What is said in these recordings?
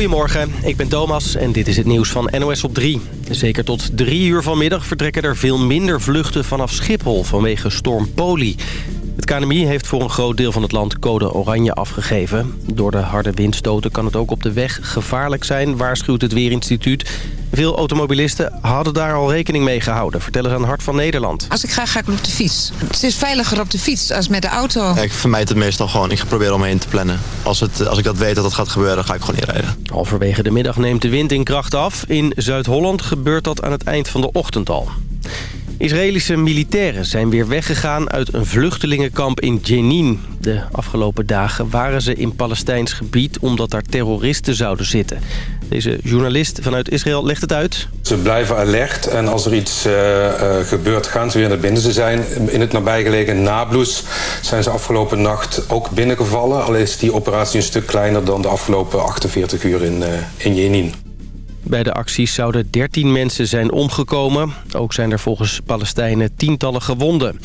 Goedemorgen, ik ben Thomas en dit is het nieuws van NOS op 3. Zeker tot drie uur vanmiddag vertrekken er veel minder vluchten vanaf Schiphol vanwege storm Poli. Het KNMI heeft voor een groot deel van het land code oranje afgegeven. Door de harde windstoten kan het ook op de weg gevaarlijk zijn, waarschuwt het Weerinstituut. Veel automobilisten hadden daar al rekening mee gehouden, vertellen ze aan Hart van Nederland. Als ik ga, ga ik op de fiets. Het is veiliger op de fiets als met de auto. ik vermijd het meestal gewoon. Ik probeer om me heen te plannen. Als, het, als ik dat weet dat dat gaat gebeuren, ga ik gewoon niet rijden. Halverwege de middag neemt de wind in kracht af. In Zuid-Holland gebeurt dat aan het eind van de ochtend al. Israëlische militairen zijn weer weggegaan uit een vluchtelingenkamp in Jenin. De afgelopen dagen waren ze in Palestijns gebied omdat daar terroristen zouden zitten. Deze journalist vanuit Israël legt het uit. Ze blijven alert en als er iets uh, uh, gebeurt gaan ze weer naar binnen. Ze zijn in het nabijgelegen Nablus zijn ze afgelopen nacht ook binnengevallen. Al is die operatie een stuk kleiner dan de afgelopen 48 uur in, uh, in Jenin. Bij de acties zouden 13 mensen zijn omgekomen. Ook zijn er volgens Palestijnen tientallen gewonden.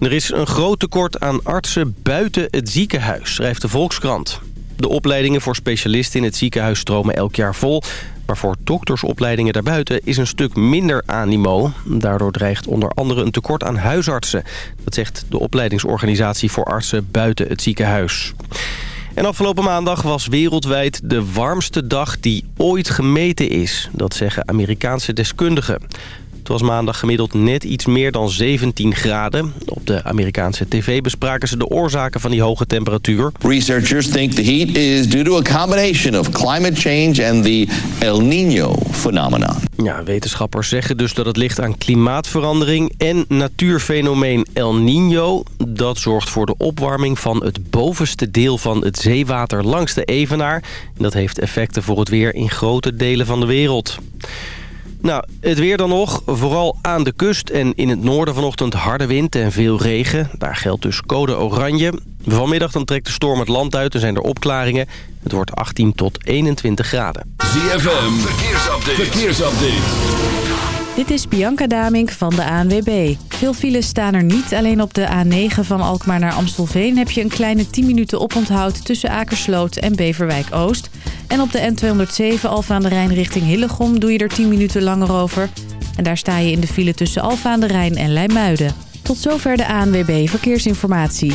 Er is een groot tekort aan artsen buiten het ziekenhuis, schrijft de Volkskrant. De opleidingen voor specialisten in het ziekenhuis stromen elk jaar vol. Maar voor doktersopleidingen daarbuiten is een stuk minder animo. Daardoor dreigt onder andere een tekort aan huisartsen. Dat zegt de opleidingsorganisatie voor artsen buiten het ziekenhuis. En afgelopen maandag was wereldwijd de warmste dag die ooit gemeten is. Dat zeggen Amerikaanse deskundigen. Het was maandag gemiddeld net iets meer dan 17 graden. Op de Amerikaanse tv bespraken ze de oorzaken van die hoge temperatuur. Researchers think the heat is due to a combination of climate change and the El Nino phenomenon. Ja, wetenschappers zeggen dus dat het ligt aan klimaatverandering en natuurfenomeen El Nino. Dat zorgt voor de opwarming van het bovenste deel van het zeewater langs de Evenaar. En dat heeft effecten voor het weer in grote delen van de wereld. Nou, het weer dan nog. Vooral aan de kust en in het noorden vanochtend harde wind en veel regen. Daar geldt dus code oranje. Vanmiddag dan trekt de storm het land uit en zijn er opklaringen. Het wordt 18 tot 21 graden. ZFM, verkeersupdate. verkeersupdate. Dit is Bianca Damink van de ANWB. Veel files staan er niet. Alleen op de A9 van Alkmaar naar Amstelveen heb je een kleine 10 minuten oponthoud tussen Akersloot en Beverwijk-Oost. En op de N207 Alfa aan de Rijn richting Hillegom doe je er 10 minuten langer over. En daar sta je in de file tussen Alfa aan de Rijn en Leimuiden. Tot zover de ANWB Verkeersinformatie.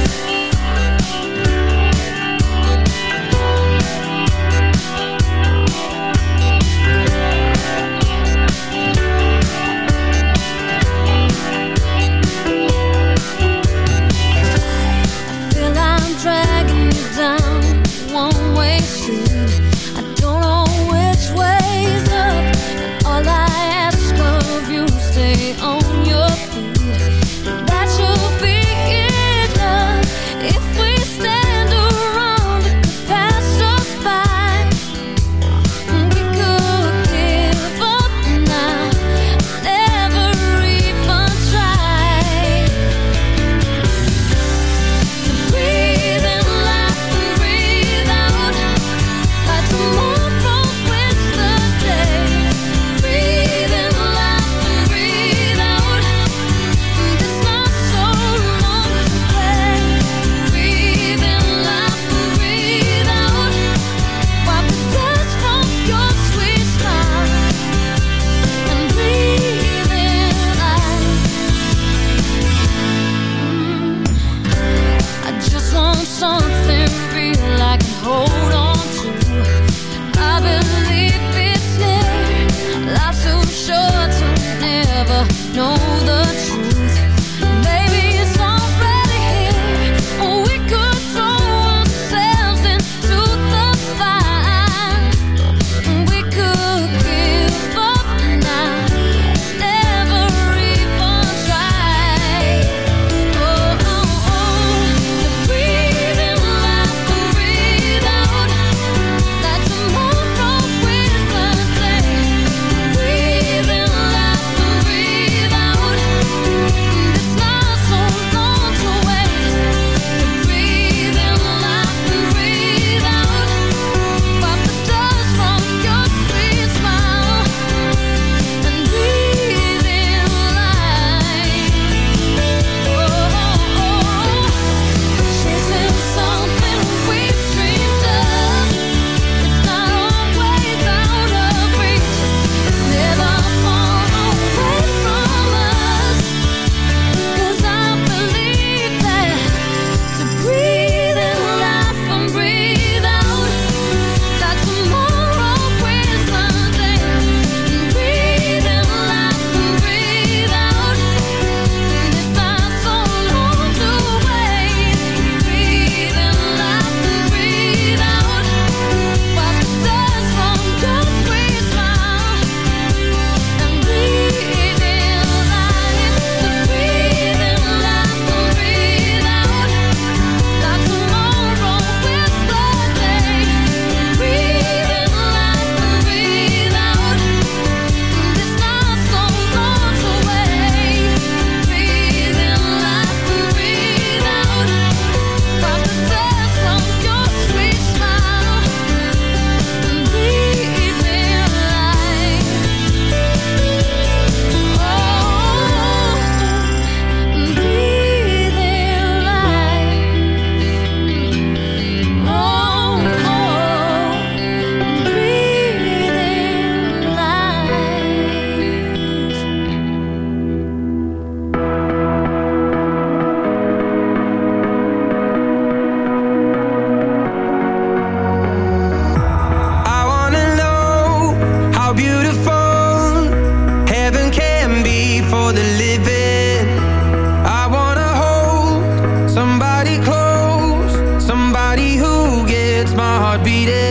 beat it.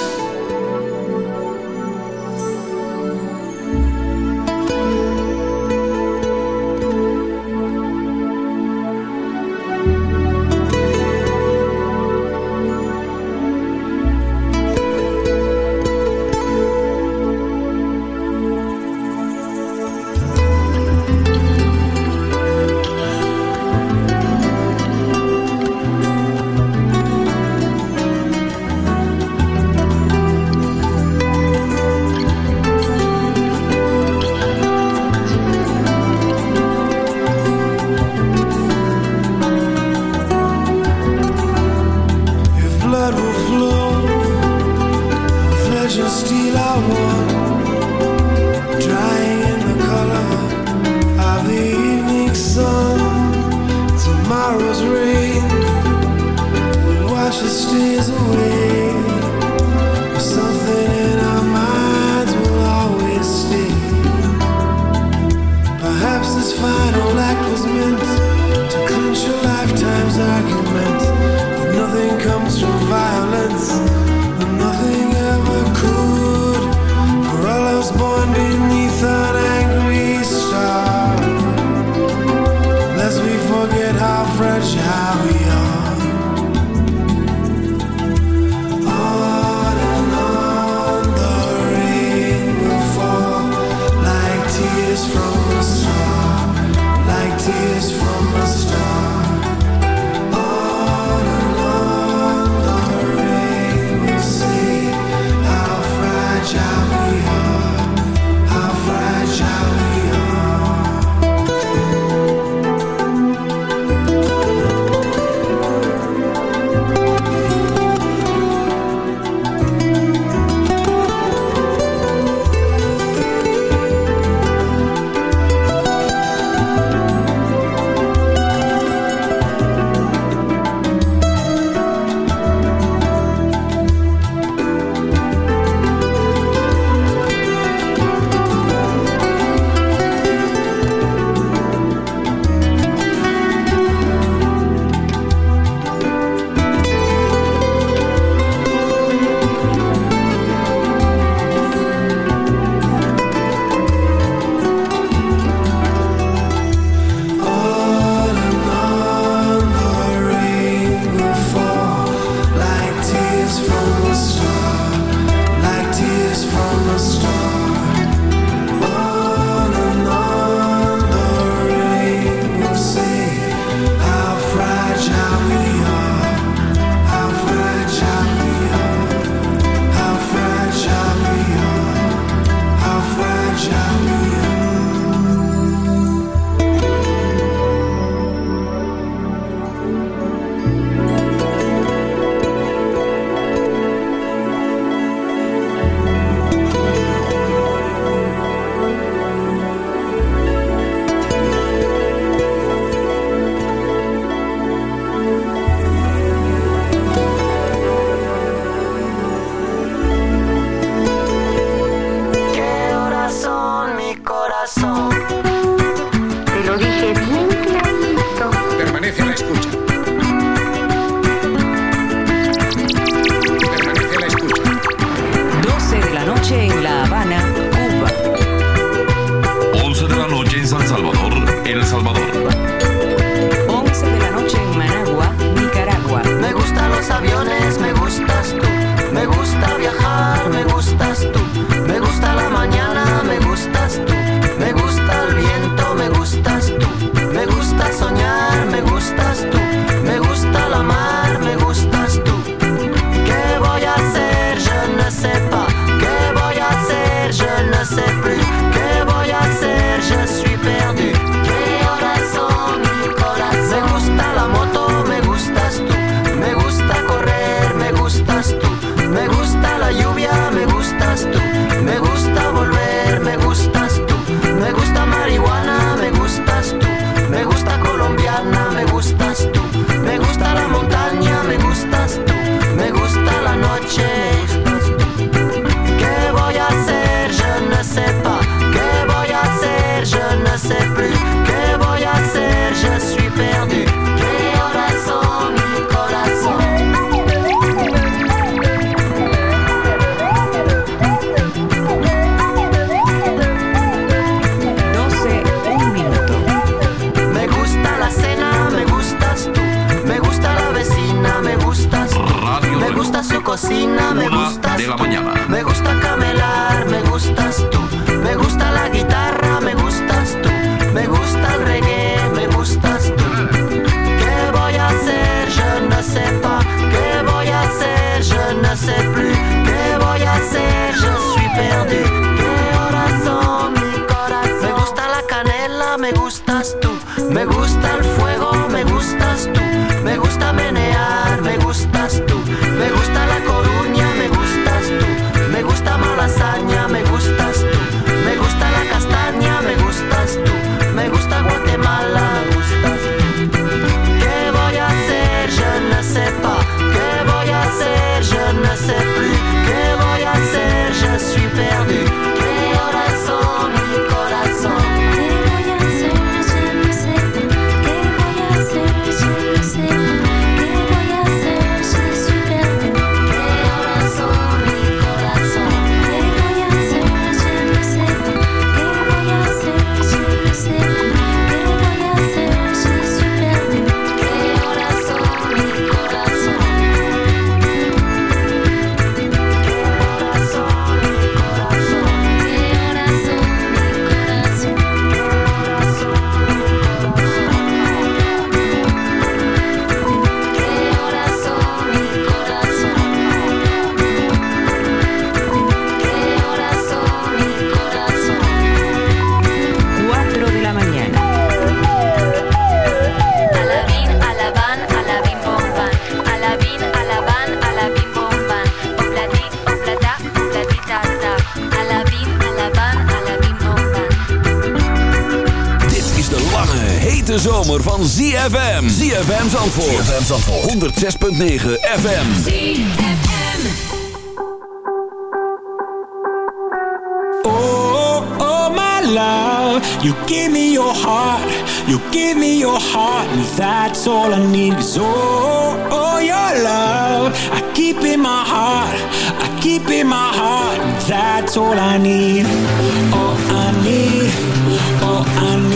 zomer van ZFM. ZFM Zandvoort. ZFM Zandvoort. 106.9 FM. ZFM. Oh, oh my love. You give me your heart. You give me your heart. And that's all I need. Oh, oh your love. I keep in my heart. I keep in my heart. And that's all I need. All I need. All I need.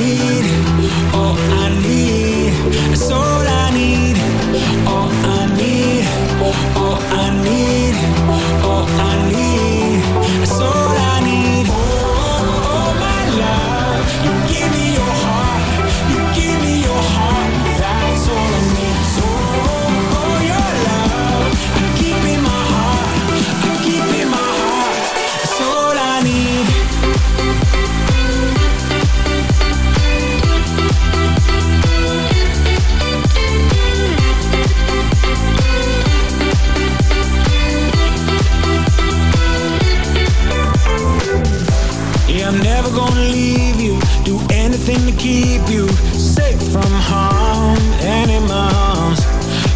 you safe from harm and in my arms.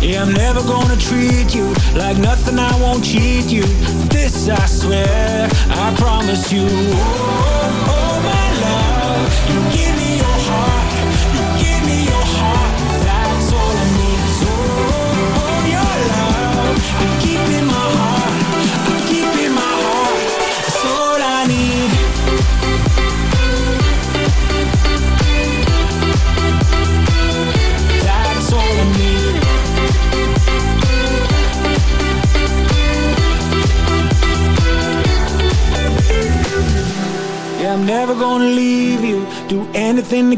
Yeah, I'm never gonna treat you like nothing. I won't cheat you. This I swear, I promise you. Oh, oh, oh my love, you give me.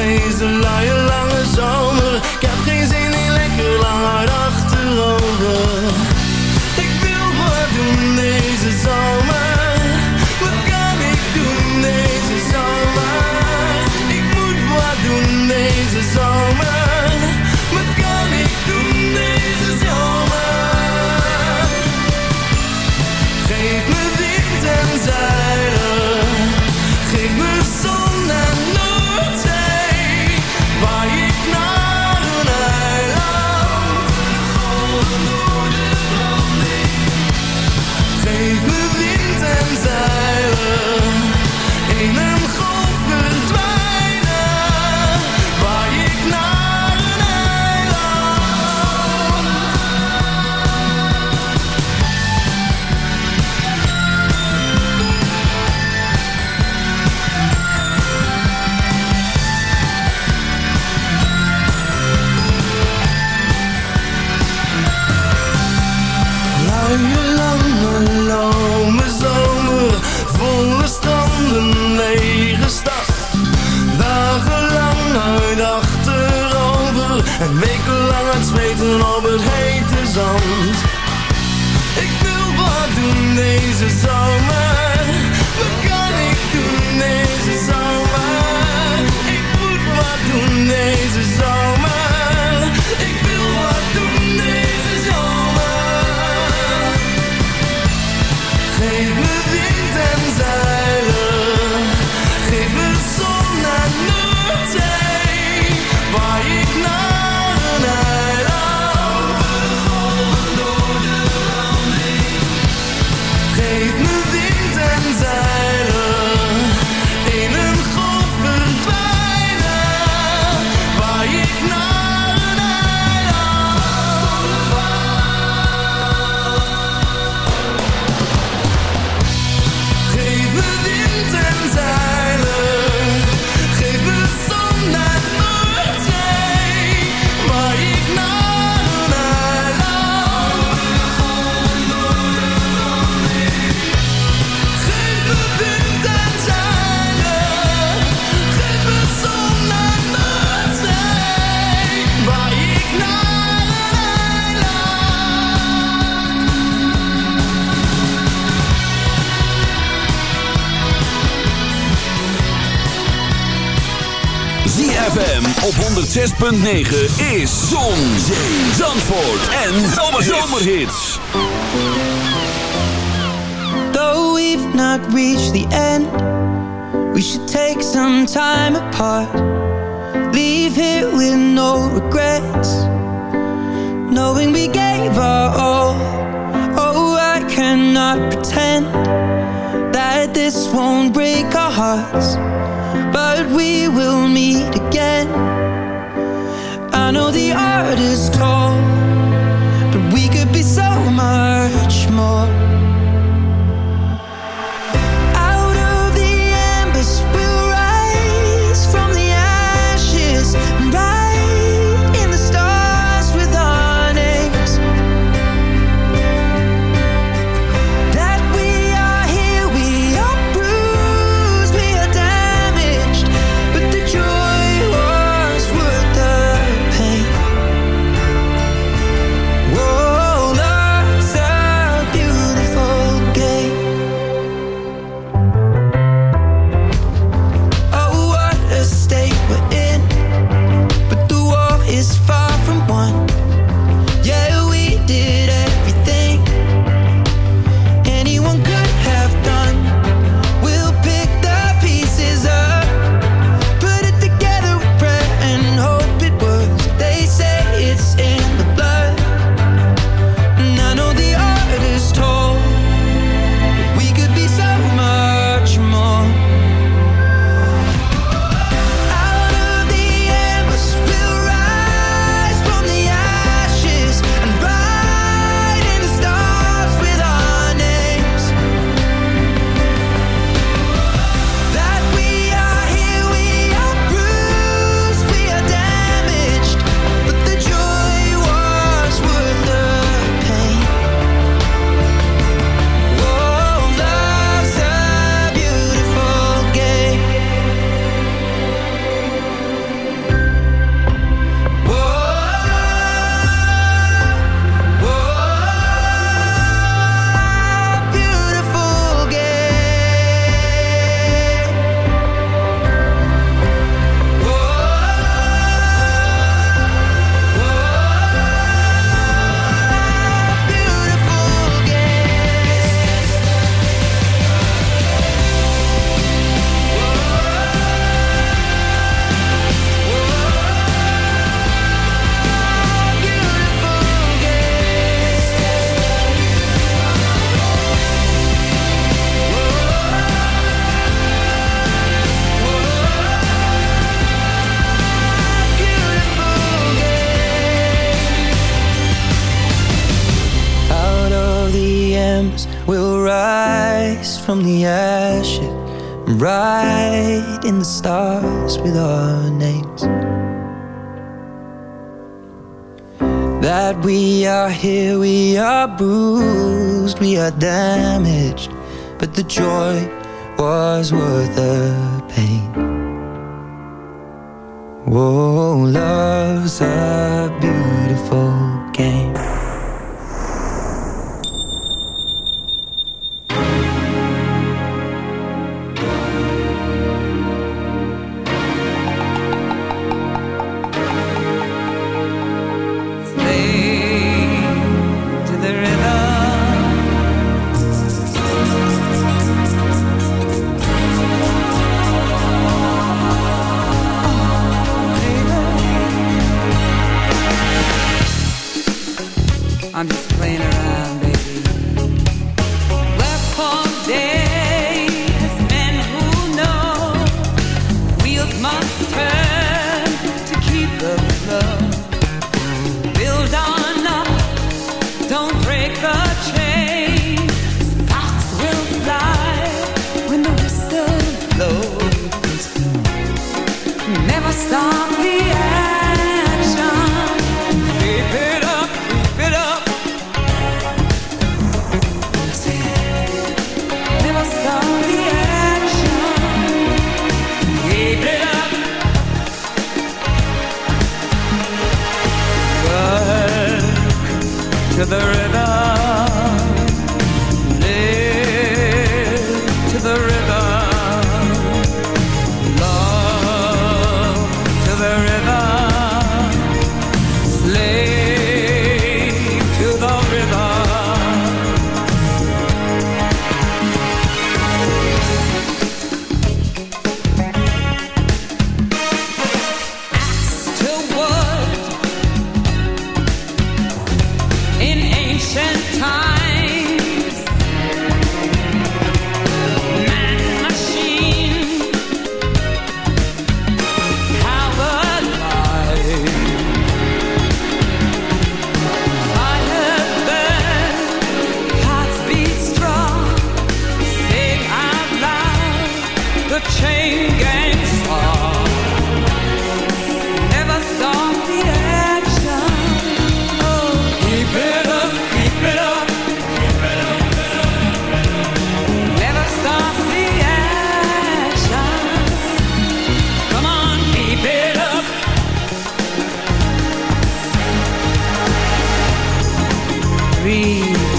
days a liar liar. En wekenlang lang het zweten op het hete zand. Ik wil wat doen deze zomer. Wat kan ik doen deze zomer? Ik moet wat doen deze zomer. op 106.9 is Zon, Zandvoort en Zomerhits. Though we've not reached the end, we should take some time apart. Leave here with no regrets, knowing we gave our all. Oh, I cannot pretend that this won't break our hearts, but we will got damaged, but the joy was worth the pain. Whoa, love's a Be.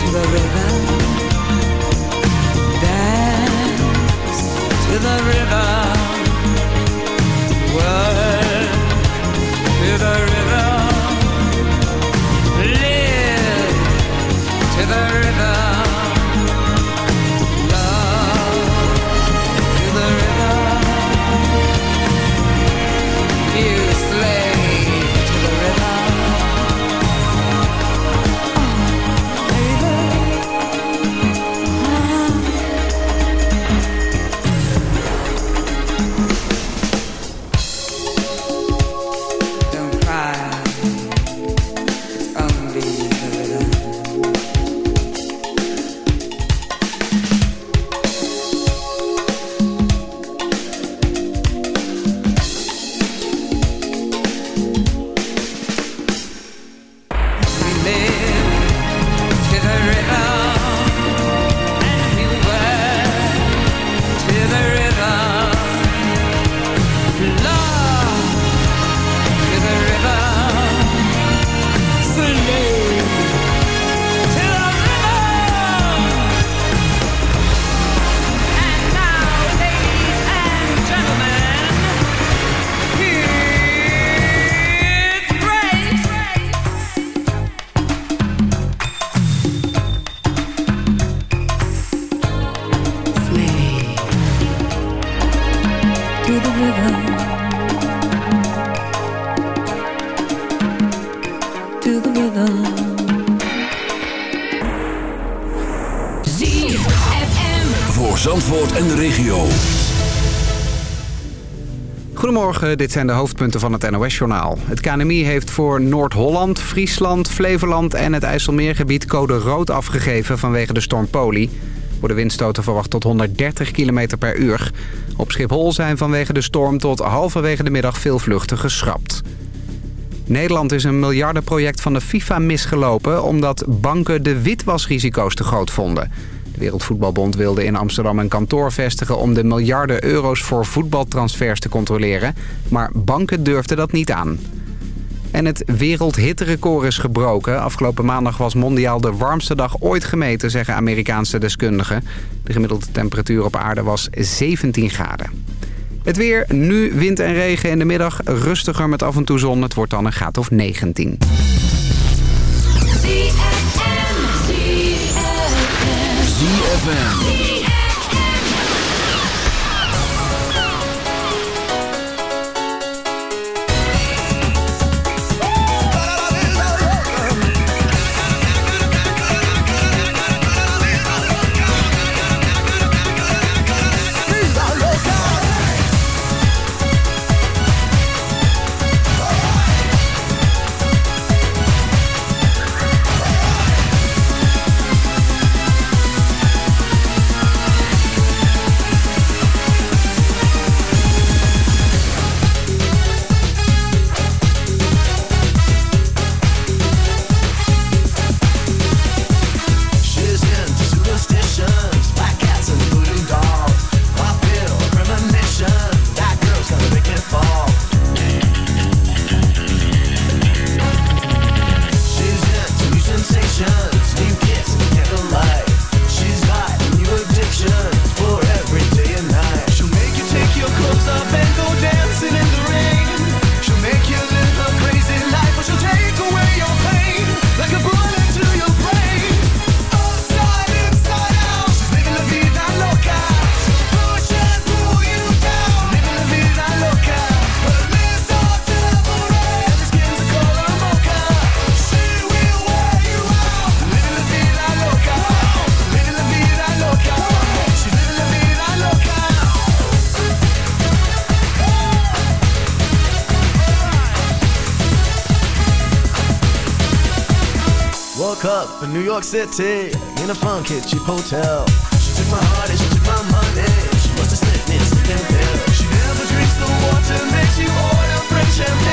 Zandvoort en de regio. Goedemorgen, dit zijn de hoofdpunten van het NOS-journaal. Het KNMI heeft voor Noord-Holland, Friesland, Flevoland en het IJsselmeergebied code rood afgegeven vanwege de storm Poli. Worden windstoten verwacht tot 130 km per uur. Op Schiphol zijn vanwege de storm tot halverwege de middag veel vluchten geschrapt. Nederland is een miljardenproject van de FIFA misgelopen omdat banken de witwasrisico's te groot vonden. Wereldvoetbalbond wilde in Amsterdam een kantoor vestigen... om de miljarden euro's voor voetbaltransfers te controleren. Maar banken durfden dat niet aan. En het wereldhitterecord is gebroken. Afgelopen maandag was mondiaal de warmste dag ooit gemeten, zeggen Amerikaanse deskundigen. De gemiddelde temperatuur op aarde was 17 graden. Het weer, nu wind en regen in de middag. Rustiger met af en toe zon. Het wordt dan een graad of 19. ZFM. York City in a funky cheap hotel. She took my heart and she took my money. She must have slipped me a sleeping pill. She never drinks the water, makes you order French champagne.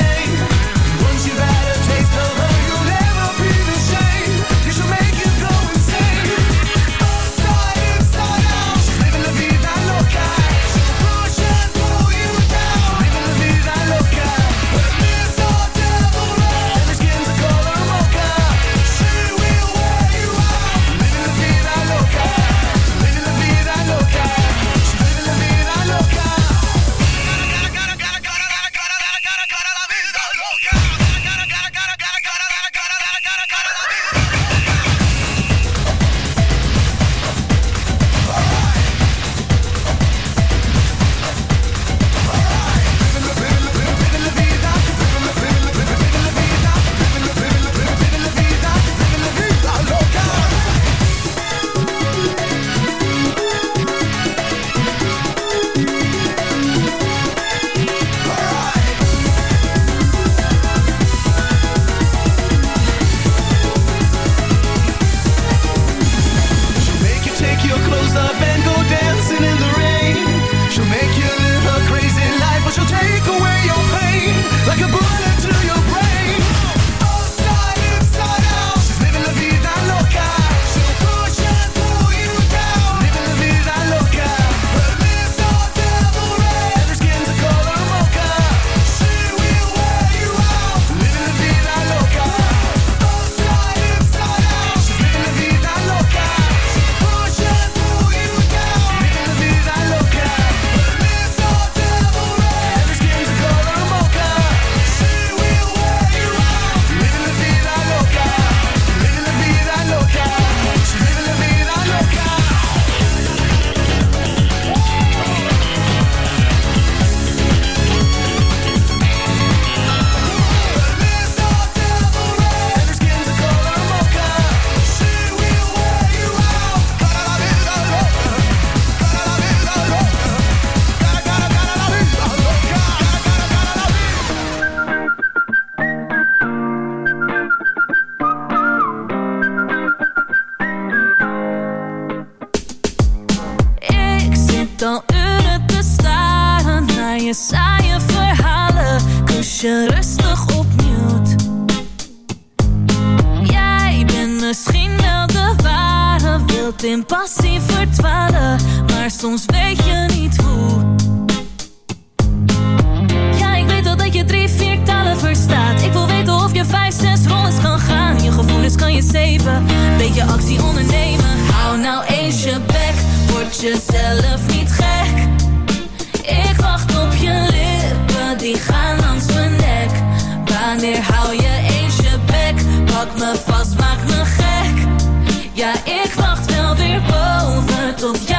Beetje actie ondernemen. Hou nou eens je bek, word jezelf niet gek. Ik wacht op je lippen, die gaan langs mijn nek. Wanneer hou je eens je bek? Pak me vast, maak me gek. Ja, ik wacht wel weer boven, tot jij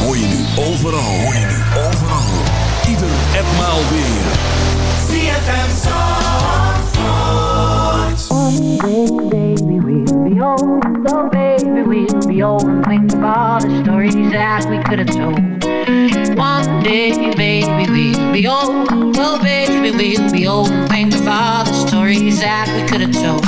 Hoor je nu overal, hoor je nu overal. Ieder en maal weer. CFM Zandvoort. One day, baby, we'll be old. Oh, baby, we'll be old. And think of all the stories that we could have told. One day, baby, we'll be old. Oh, baby, we'll be old. And think of all the stories that we could have told.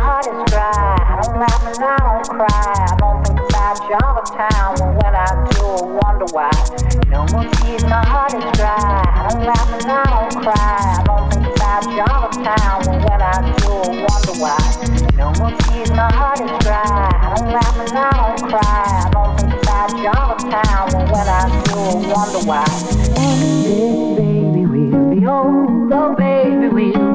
Heart is dry. I don't laugh and I don't cry. I don't think about you all the time. But when I do, I wonder why. No more tears, my heart is dry. I don't laugh and I don't cry. I don't think about you all the time. But when I do, I wonder why. No more tears, my heart is dry. I don't laugh and I don't cry. I don't think about you all the time. But when I do, I wonder why. Baby, we'll be old. Oh, baby,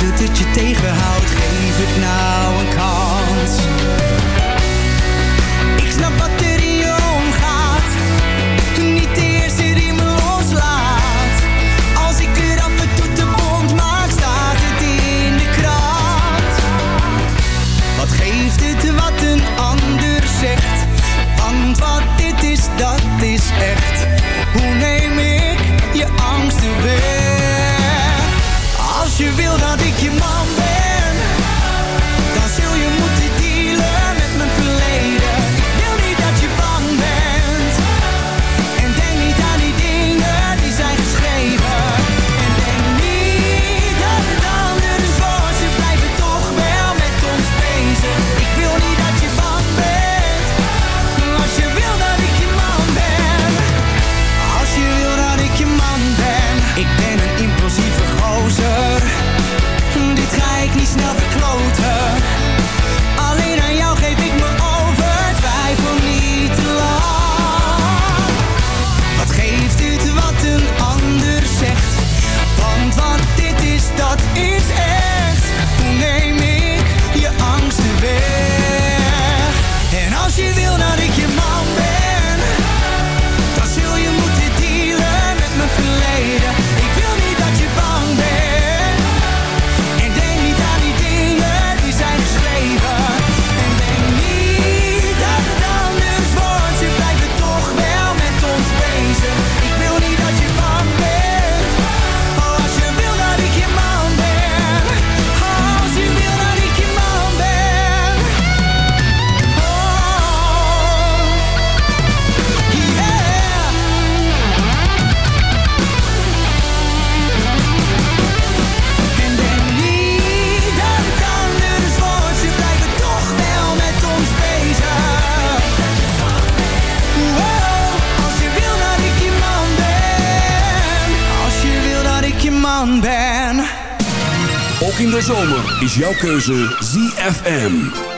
Dat het je tegenhoudt, geef het nou is jouw keuze ZFM.